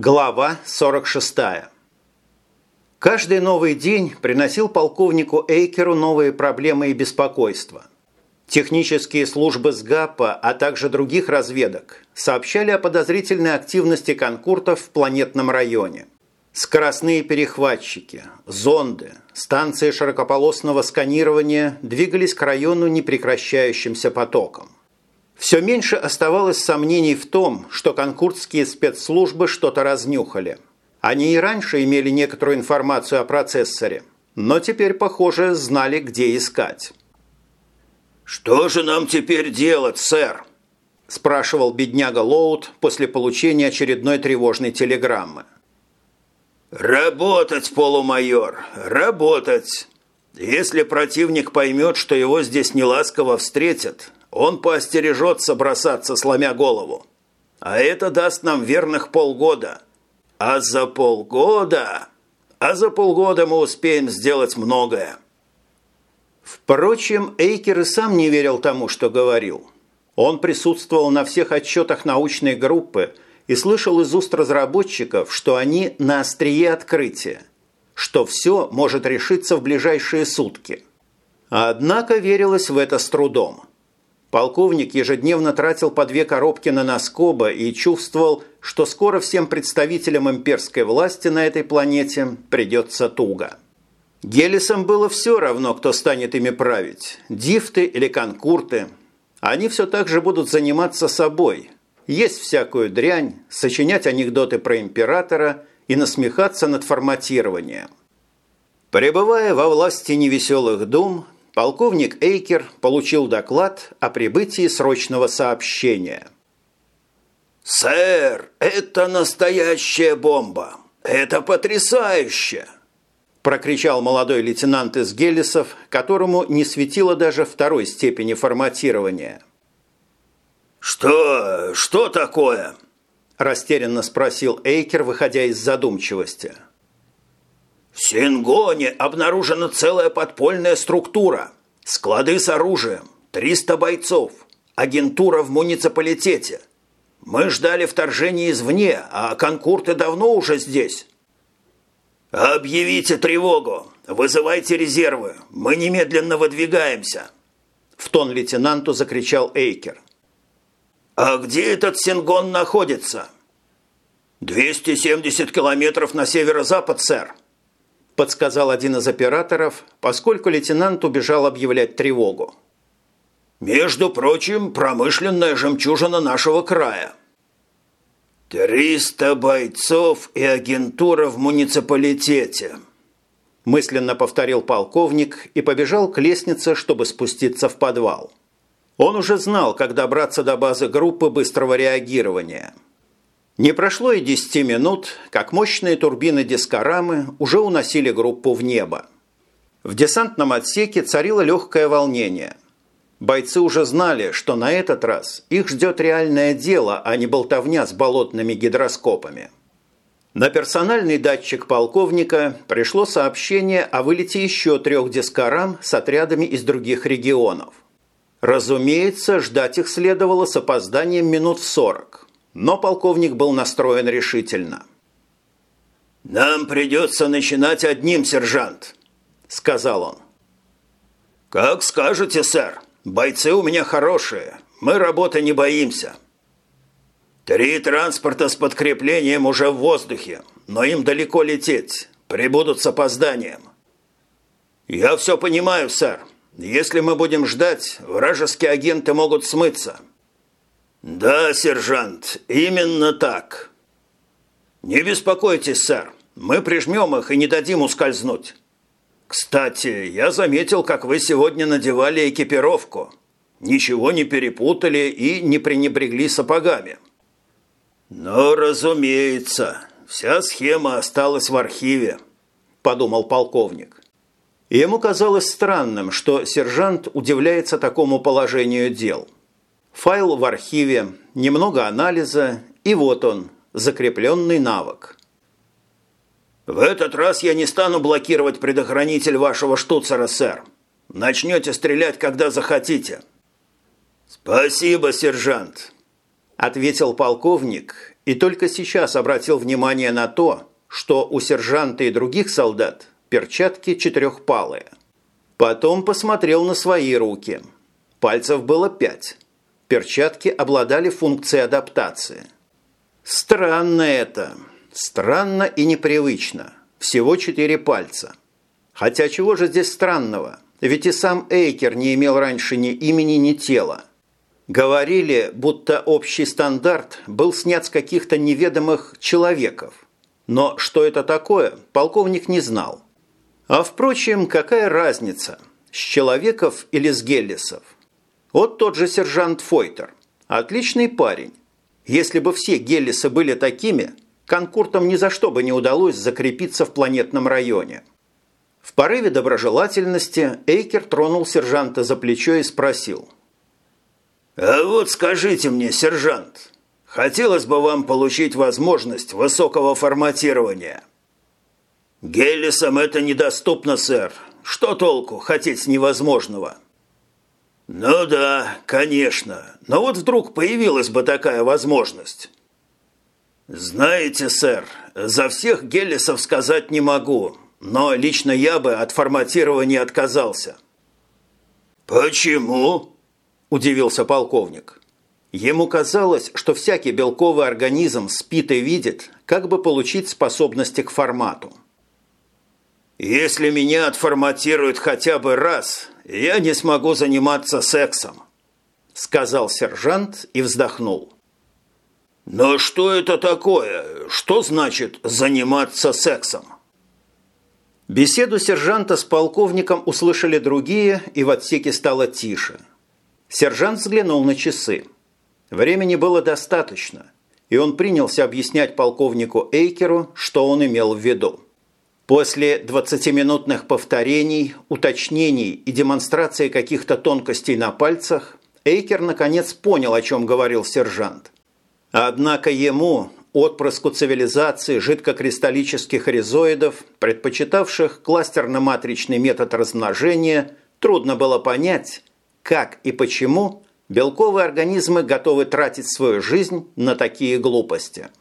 Глава 46. Каждый новый день приносил полковнику Эйкеру новые проблемы и беспокойства. Технические службы СГАПа, а также других разведок сообщали о подозрительной активности конкуртов в планетном районе. Скоростные перехватчики, зонды, станции широкополосного сканирования двигались к району непрекращающимся потоком. Все меньше оставалось сомнений в том, что конкурдские спецслужбы что-то разнюхали. Они и раньше имели некоторую информацию о процессоре, но теперь, похоже, знали, где искать. «Что же нам теперь делать, сэр?» – спрашивал бедняга Лоуд после получения очередной тревожной телеграммы. «Работать, полумайор, работать! Если противник поймет, что его здесь неласково встретят, он поостережется бросаться, сломя голову. А это даст нам верных полгода. А за полгода... А за полгода мы успеем сделать многое. Впрочем, Эйкер и сам не верил тому, что говорил. Он присутствовал на всех отчетах научной группы и слышал из уст разработчиков, что они на острие открытия, что все может решиться в ближайшие сутки. Однако верилось в это с трудом. Полковник ежедневно тратил по две коробки на наскоба и чувствовал, что скоро всем представителям имперской власти на этой планете придется туго. Гелисам было все равно, кто станет ими править – дифты или конкурты. Они все так же будут заниматься собой, есть всякую дрянь, сочинять анекдоты про императора и насмехаться над форматированием. Пребывая во власти невеселых дум, полковник Эйкер получил доклад о прибытии срочного сообщения. «Сэр, это настоящая бомба! Это потрясающе!» прокричал молодой лейтенант из Гелисов, которому не светило даже второй степени форматирования. «Что? Что такое?» – растерянно спросил Эйкер, выходя из задумчивости. В Сингоне обнаружена целая подпольная структура. Склады с оружием, 300 бойцов, агентура в муниципалитете. Мы ждали вторжения извне, а конкурты давно уже здесь. «Объявите тревогу! Вызывайте резервы! Мы немедленно выдвигаемся!» В тон лейтенанту закричал Эйкер. «А где этот Сингон находится?» «270 километров на северо-запад, сэр», подсказал один из операторов, поскольку лейтенант убежал объявлять тревогу. «Между прочим, промышленная жемчужина нашего края». «Триста бойцов и агентура в муниципалитете», мысленно повторил полковник и побежал к лестнице, чтобы спуститься в подвал. Он уже знал, как добраться до базы группы быстрого реагирования – не прошло и десяти минут, как мощные турбины дискорамы уже уносили группу в небо. В десантном отсеке царило легкое волнение. Бойцы уже знали, что на этот раз их ждет реальное дело, а не болтовня с болотными гидроскопами. На персональный датчик полковника пришло сообщение о вылете еще трех дискорам с отрядами из других регионов. Разумеется, ждать их следовало с опозданием минут сорок но полковник был настроен решительно. «Нам придется начинать одним, сержант», – сказал он. «Как скажете, сэр. Бойцы у меня хорошие. Мы работы не боимся». «Три транспорта с подкреплением уже в воздухе, но им далеко лететь. Прибудут с опозданием». «Я все понимаю, сэр. Если мы будем ждать, вражеские агенты могут смыться. «Да, сержант, именно так». «Не беспокойтесь, сэр. Мы прижмем их и не дадим ускользнуть. Кстати, я заметил, как вы сегодня надевали экипировку. Ничего не перепутали и не пренебрегли сапогами». «Ну, разумеется, вся схема осталась в архиве», – подумал полковник. ему казалось странным, что сержант удивляется такому положению дел – Файл в архиве, немного анализа, и вот он, закрепленный навык. «В этот раз я не стану блокировать предохранитель вашего штуцера, сэр. Начнете стрелять, когда захотите». «Спасибо, сержант», – ответил полковник и только сейчас обратил внимание на то, что у сержанта и других солдат перчатки четырехпалые. Потом посмотрел на свои руки. Пальцев было пять. Перчатки обладали функцией адаптации. Странно это. Странно и непривычно. Всего четыре пальца. Хотя чего же здесь странного? Ведь и сам Эйкер не имел раньше ни имени, ни тела. Говорили, будто общий стандарт был снят с каких-то неведомых человеков. Но что это такое, полковник не знал. А впрочем, какая разница, с человеков или с геллисов? Вот тот же сержант Фойтер. Отличный парень. Если бы все геллисы были такими, конкуртам ни за что бы не удалось закрепиться в планетном районе. В порыве доброжелательности Эйкер тронул сержанта за плечо и спросил – «А вот скажите мне, сержант, хотелось бы вам получить возможность высокого форматирования». «Геллисам это недоступно, сэр. Что толку хотеть невозможного?» «Ну да, конечно. Но вот вдруг появилась бы такая возможность». «Знаете, сэр, за всех Геллисов сказать не могу, но лично я бы от форматирования отказался». «Почему?» – удивился полковник. Ему казалось, что всякий белковый организм спит и видит, как бы получить способности к формату. «Если меня отформатируют хотя бы раз, я не смогу заниматься сексом», – сказал сержант и вздохнул. «Но что это такое? Что значит заниматься сексом?» Беседу сержанта с полковником услышали другие, и в отсеке стало тише – Сержант взглянул на часы. Времени было достаточно, и он принялся объяснять полковнику Эйкеру, что он имел в виду. После 20-минутных повторений, уточнений и демонстрации каких-то тонкостей на пальцах, Эйкер наконец понял, о чем говорил сержант. Однако ему, отпрыску цивилизации жидкокристаллических ризоидов, предпочитавших кластерно-матричный метод размножения, трудно было понять, как и почему белковые организмы готовы тратить свою жизнь на такие глупости –